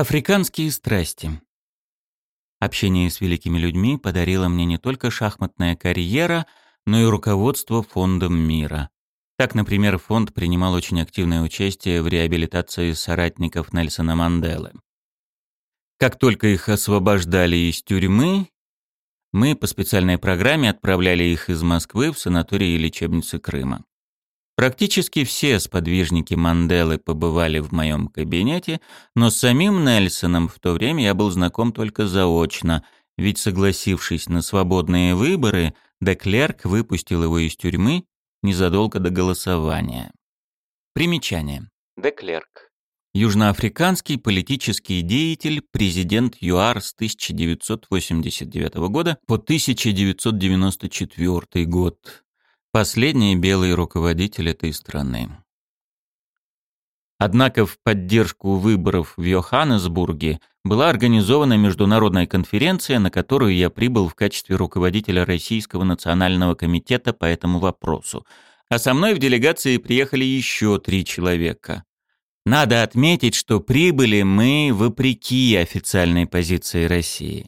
Африканские страсти. Общение с великими людьми подарило мне не только шахматная карьера, но и руководство фондом мира. Так, например, фонд принимал очень активное участие в реабилитации соратников Нельсона Манделы. Как только их освобождали из тюрьмы, мы по специальной программе отправляли их из Москвы в санатории и лечебницы Крыма. Практически все сподвижники Манделы побывали в моем кабинете, но с самим Нельсоном в то время я был знаком только заочно, ведь согласившись на свободные выборы, Деклерк выпустил его из тюрьмы незадолго до голосования. Примечание. Деклерк. Южноафриканский политический деятель, президент ЮАР с 1989 года по 1994 год. Последний белый руководитель этой страны. Однако в поддержку выборов в Йоханнесбурге была организована международная конференция, на которую я прибыл в качестве руководителя Российского национального комитета по этому вопросу. А со мной в делегации приехали еще три человека. Надо отметить, что прибыли мы вопреки официальной позиции России.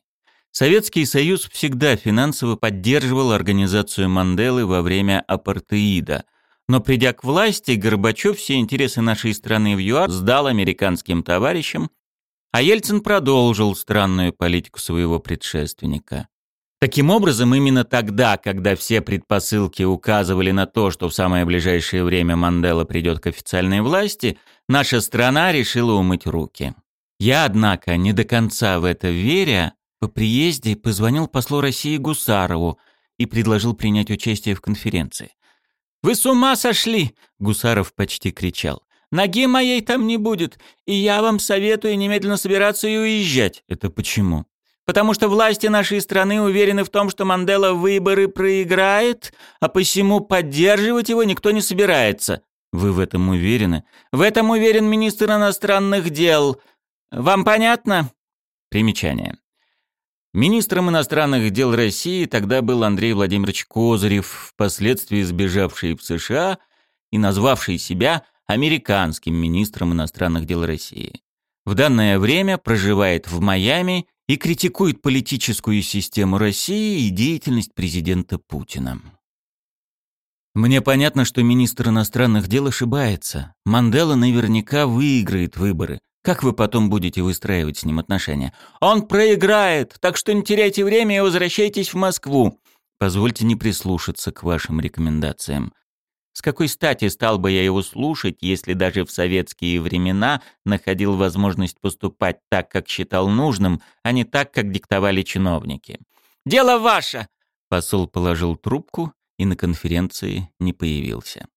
Советский Союз всегда финансово поддерживал организацию Манделы во время апартеида. Но придя к власти, Горбачев все интересы нашей страны в ЮАР сдал американским товарищам, а Ельцин продолжил странную политику своего предшественника. Таким образом, именно тогда, когда все предпосылки указывали на то, что в самое ближайшее время Мандела придет к официальной власти, наша страна решила умыть руки. Я, однако, не до конца в это веря, по приезде позвонил послу России Гусарову и предложил принять участие в конференции. «Вы с ума сошли!» — Гусаров почти кричал. «Ноги моей там не будет, и я вам советую немедленно собираться и уезжать». «Это почему?» «Потому что власти нашей страны уверены в том, что Мандела выборы проиграет, а посему поддерживать его никто не собирается». «Вы в этом уверены?» «В этом уверен министр иностранных дел. Вам понятно?» Примечание. Министром иностранных дел России тогда был Андрей Владимирович Козырев, впоследствии сбежавший в США и назвавший себя американским министром иностранных дел России. В данное время проживает в Майами и критикует политическую систему России и деятельность президента Путина. Мне понятно, что министр иностранных дел ошибается. Мандела наверняка выиграет выборы, как вы потом будете выстраивать с ним отношения? Он проиграет, так что не теряйте время и возвращайтесь в Москву. Позвольте не прислушаться к вашим рекомендациям. С какой стати стал бы я его слушать, если даже в советские времена находил возможность поступать так, как считал нужным, а не так, как диктовали чиновники? «Дело ваше!» Посол положил трубку и на конференции не появился.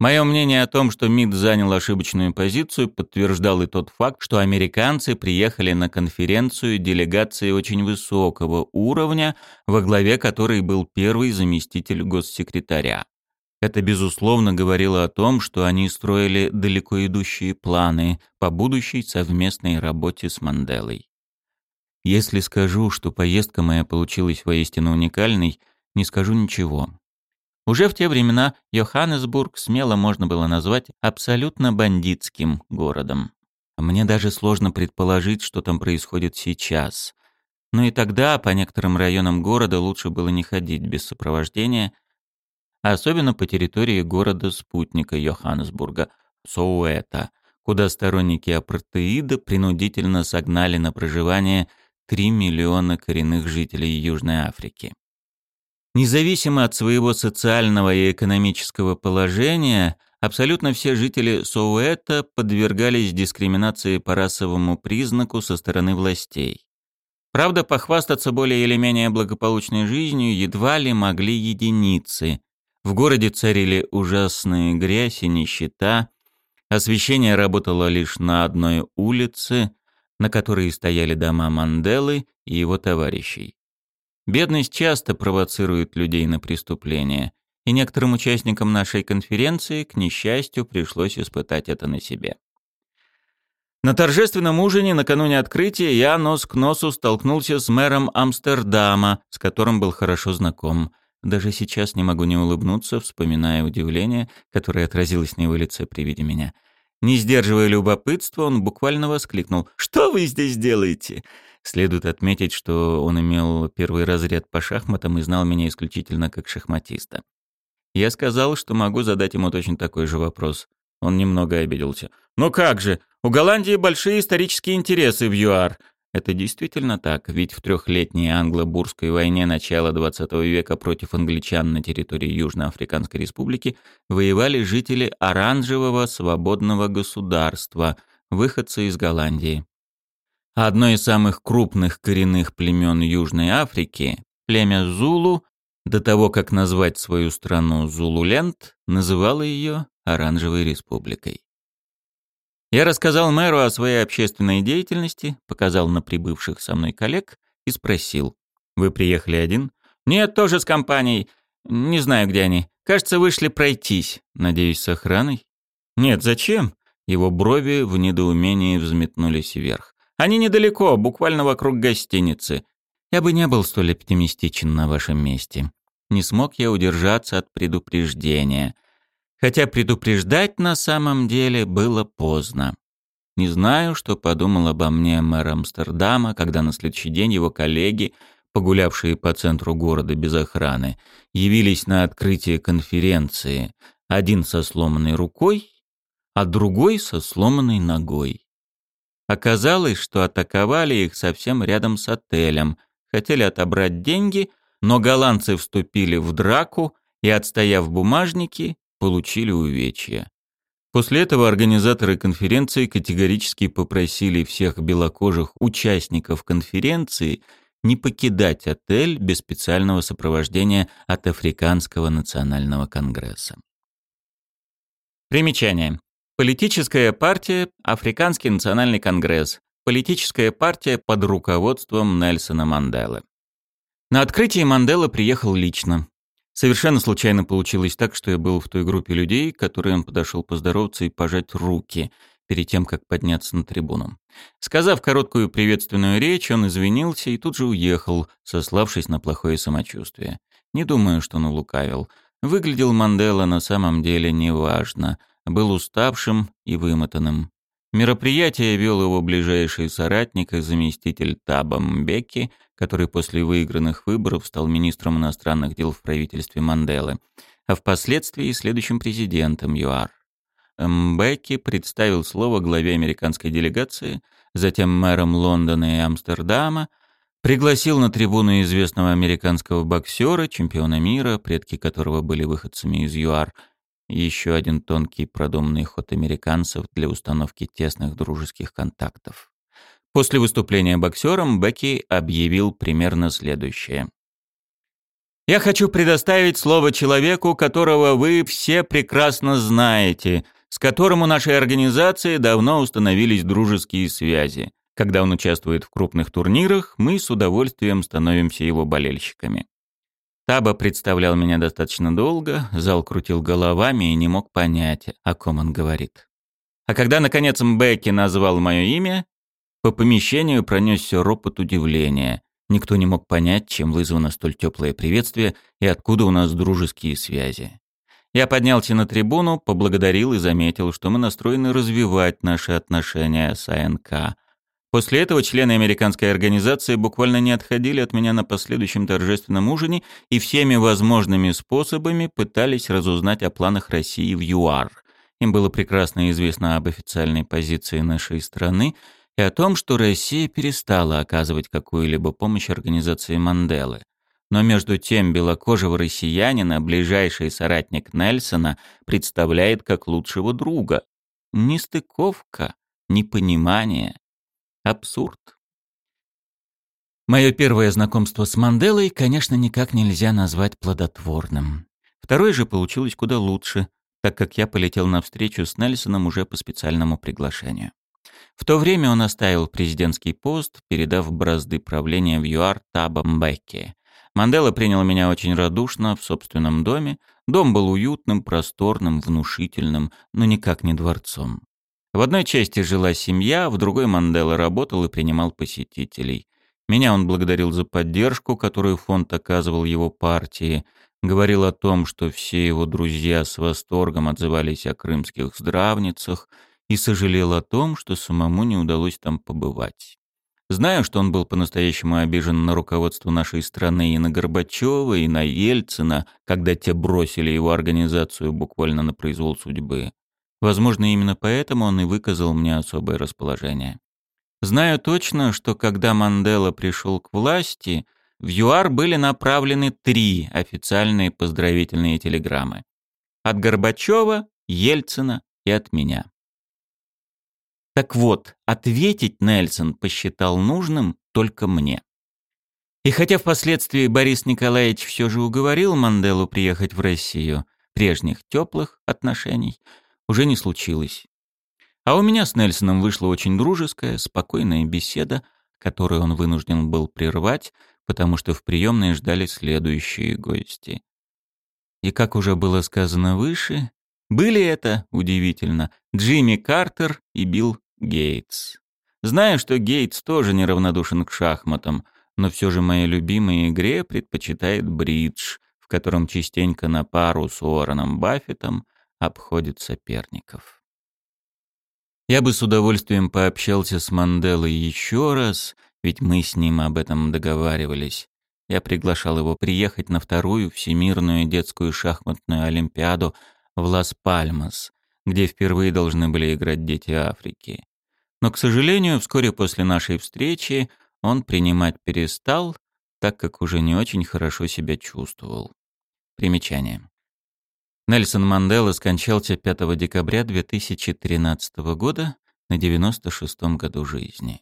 Мое мнение о том, что МИД занял ошибочную позицию, подтверждал и тот факт, что американцы приехали на конференцию делегации очень высокого уровня, во главе которой был первый заместитель госсекретаря. Это, безусловно, говорило о том, что они строили далеко идущие планы по будущей совместной работе с Манделой. Если скажу, что поездка моя получилась воистину уникальной, не скажу ничего. Уже в те времена Йоханнесбург смело можно было назвать абсолютно бандитским городом. Мне даже сложно предположить, что там происходит сейчас. Но и тогда по некоторым районам города лучше было не ходить без сопровождения, особенно по территории города-спутника Йоханнесбурга, Соуэта, куда сторонники апартеида принудительно согнали на проживание 3 миллиона коренных жителей Южной Африки. Независимо от своего социального и экономического положения, абсолютно все жители Соуэта подвергались дискриминации по расовому признаку со стороны властей. Правда, похвастаться более или менее благополучной жизнью едва ли могли единицы. В городе царили ужасные грязь и нищета, освещение работало лишь на одной улице, на которой стояли дома Манделы и его товарищей. Бедность часто провоцирует людей на преступления, и некоторым участникам нашей конференции, к несчастью, пришлось испытать это на себе. На торжественном ужине накануне открытия я нос к носу столкнулся с мэром Амстердама, с которым был хорошо знаком. Даже сейчас не могу не улыбнуться, вспоминая удивление, которое отразилось на его лице при виде меня. Не сдерживая любопытства, он буквально воскликнул. «Что вы здесь делаете?» Следует отметить, что он имел первый разряд по шахматам и знал меня исключительно как шахматиста. Я сказал, что могу задать ему точно такой же вопрос. Он немного обиделся. «Ну как же, у Голландии большие исторические интересы в ЮАР. Это действительно так, ведь в трехлетней англо-бурской войне начала XX века против англичан на территории Южноафриканской республики воевали жители оранжевого свободного государства, выходцы из Голландии. Одно из самых крупных коренных племен Южной Африки, племя Зулу, до того, как назвать свою страну Зулуленд, называло ее Оранжевой республикой. Я рассказал мэру о своей общественной деятельности, показал на прибывших со мной коллег и спросил. «Вы приехали один?» «Нет, тоже с компанией. Не знаю, где они. Кажется, вышли пройтись. Надеюсь, с охраной?» «Нет, зачем?» Его брови в недоумении взметнулись вверх. «Они недалеко, буквально вокруг гостиницы. Я бы не был столь оптимистичен на вашем месте. Не смог я удержаться от предупреждения хотя предупреждать на самом деле было поздно. Не знаю, что подумал обо мне мэр Амстердама, когда на следующий день его коллеги, погулявшие по центру города без охраны, явились на открытие конференции, один со сломанной рукой, а другой со сломанной ногой. Оказалось, что атаковали их совсем рядом с отелем, хотели отобрать деньги, но голландцы вступили в драку и, отстояв бумажники, получили увечья. После этого организаторы конференции категорически попросили всех белокожих участников конференции не покидать отель без специального сопровождения от Африканского национального конгресса. Примечание. Политическая партия Африканский национальный конгресс. Политическая партия под руководством Нельсона Манделы. На открытие Мандела приехал лично. Совершенно случайно получилось так, что я был в той группе людей, к которой он подошел поздороваться и пожать руки перед тем, как подняться на трибуну. Сказав короткую приветственную речь, он извинился и тут же уехал, сославшись на плохое самочувствие. Не думаю, что он улукавил. Выглядел Мандела на самом деле неважно. Был уставшим и вымотанным. Мероприятие вел его ближайший соратник и заместитель Таба Мбеки, который после выигранных выборов стал министром иностранных дел в правительстве Манделы, а впоследствии следующим президентом ЮАР. Мбеки представил слово главе американской делегации, затем мэром Лондона и Амстердама, пригласил на трибуну известного американского боксера, чемпиона мира, предки которого были выходцами из ЮАР, еще один тонкий продуманный ход американцев для установки тесных дружеских контактов. После выступления боксером Бекки объявил примерно следующее. «Я хочу предоставить слово человеку, которого вы все прекрасно знаете, с которым у нашей организации давно установились дружеские связи. Когда он участвует в крупных турнирах, мы с удовольствием становимся его болельщиками. Таба представлял меня достаточно долго, зал крутил головами и не мог понять, о ком он говорит. А когда, наконец, Мбекки назвал мое имя, по помещению пронесся ропот удивления. Никто не мог понять, чем вызвано столь теплое приветствие и откуда у нас дружеские связи. Я поднялся на трибуну, поблагодарил и заметил, что мы настроены развивать наши отношения с АНК, После этого члены американской организации буквально не отходили от меня на последующем торжественном ужине и всеми возможными способами пытались разузнать о планах России в ЮАР. Им было прекрасно известно об официальной позиции нашей страны и о том, что Россия перестала оказывать какую-либо помощь организации Манделы. Но между тем белокожего россиянина ближайший соратник Нельсона представляет как лучшего друга. Нестыковка, непонимание. Абсурд. Мое первое знакомство с Манделой, конечно, никак нельзя назвать плодотворным. Второе же получилось куда лучше, так как я полетел на встречу с Нельсоном уже по специальному приглашению. В то время он оставил президентский пост, передав бразды правления в ЮАР Табам Бекке. Мандела принял меня очень радушно в собственном доме. Дом был уютным, просторным, внушительным, но никак не дворцом. В одной части жила семья, в другой Мандела работал и принимал посетителей. Меня он благодарил за поддержку, которую фонд оказывал его партии, говорил о том, что все его друзья с восторгом отзывались о крымских здравницах и сожалел о том, что самому не удалось там побывать. Знаю, что он был по-настоящему обижен на руководство нашей страны и на Горбачева, и на Ельцина, когда те бросили его организацию буквально на произвол судьбы. Возможно, именно поэтому он и выказал мне особое расположение. Знаю точно, что когда Мандела пришел к власти, в ЮАР были направлены три официальные поздравительные телеграммы. От Горбачева, Ельцина и от меня. Так вот, ответить Нельсон посчитал нужным только мне. И хотя впоследствии Борис Николаевич все же уговорил Манделу приехать в Россию, прежних теплых отношений уже не случилось. А у меня с Нельсоном вышла очень дружеская, спокойная беседа, которую он вынужден был прервать, потому что в приемной ждали следующие гости. И как уже было сказано выше, были это, удивительно, Джимми Картер и Билл Гейтс. Знаю, что Гейтс тоже неравнодушен к шахматам, но все же моей любимой игре предпочитает бридж, в котором частенько на пару с Уорреном Баффетом обходит соперников. Я бы с удовольствием пообщался с Манделой еще раз, ведь мы с ним об этом договаривались. Я приглашал его приехать на вторую Всемирную детскую шахматную олимпиаду в Лас-Пальмас, где впервые должны были играть дети Африки. Но, к сожалению, вскоре после нашей встречи он принимать перестал, так как уже не очень хорошо себя чувствовал. Примечание. Нельсон Мандела скончался 5 декабря 2013 года на 96-м году жизни.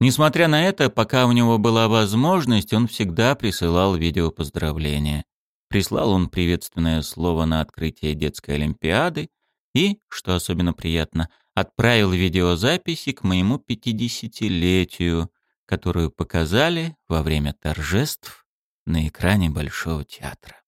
Несмотря на это, пока у него была возможность, он всегда присылал видео поздравления. Прислал он приветственное слово на открытие детской олимпиады и, что особенно приятно, отправил видеозаписи к моему 50-летию, которую показали во время торжеств на экране Большого театра.